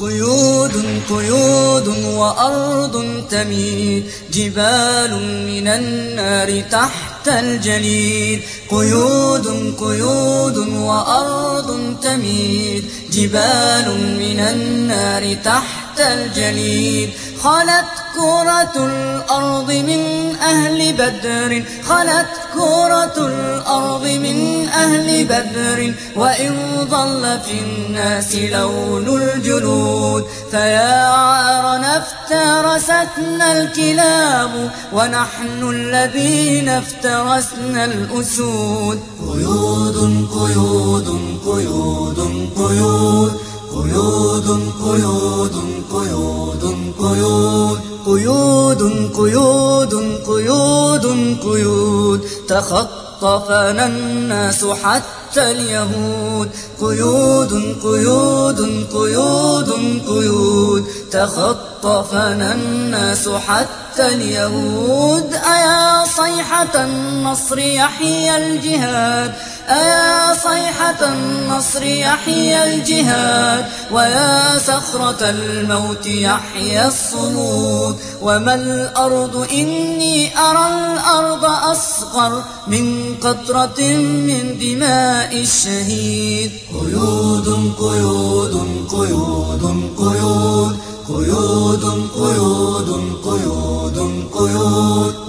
قيود قيود وأرض تميد جبال من النار تحت الجليد قيود قيود وأرض تميد جبال من النار تحت الجليد خلت كرة الأرض من أهل بدر. خلت كرة الأرض من أهل بدر. وإن ظل في الناس لون الجلود فيا عار افترستنا الكلاب. ونحن الذين افترسنا الأسود. قيود قيود قيود. قيود قيود قيود قيود قيود. تخطفنا الناس حتى اليهود. قيود قيود قيود قيود. تخطفنا الناس حتى اليهود. أيا صيحة النصر يحيى الجهاد؟ أيا صيحة النصر يحيى الجهاد ويا صخرة الموت يحيى الصمود. وما الأرض إني أرى الأرض أصغر من قطرة من دماء الشهيد. قيود قيود قيود قيود قيود قيود قيود, قيود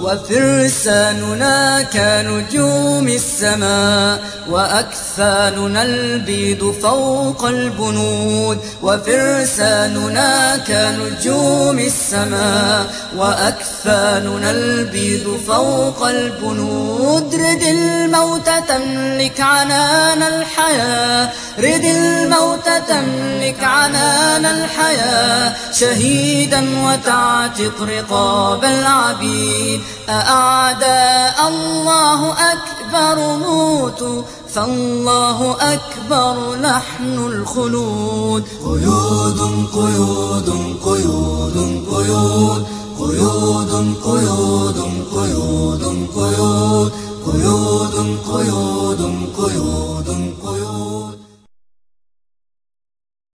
وفرساننا كنجوم السماء وأكفاننا البيض فوق البنود وفرساننا كنجوم السماء وأكفاننا البيض فوق البنود رد الموت تملك عنان الحياة رد الموت تملك عنان الحياة شهيدا وتعتق رقاب الغرابين أعداء الله أكبر موتوا فالله أكبر نحن الخلود. قيود قيود قيود. قيود قيود قيود قيود. قيود قيود قيود قيود.